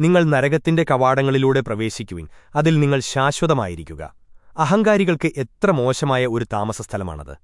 നിങ്ങൾ നരകത്തിന്റെ കവാടങ്ങളിലൂടെ പ്രവേശിക്കുവിൻ. അതിൽ നിങ്ങൾ ശാശ്വതമായിരിക്കുക. അഹങ്കാരികൾക്ക് എത്ര മോശമായ ഒരു താമസസ്ഥലമാണത്.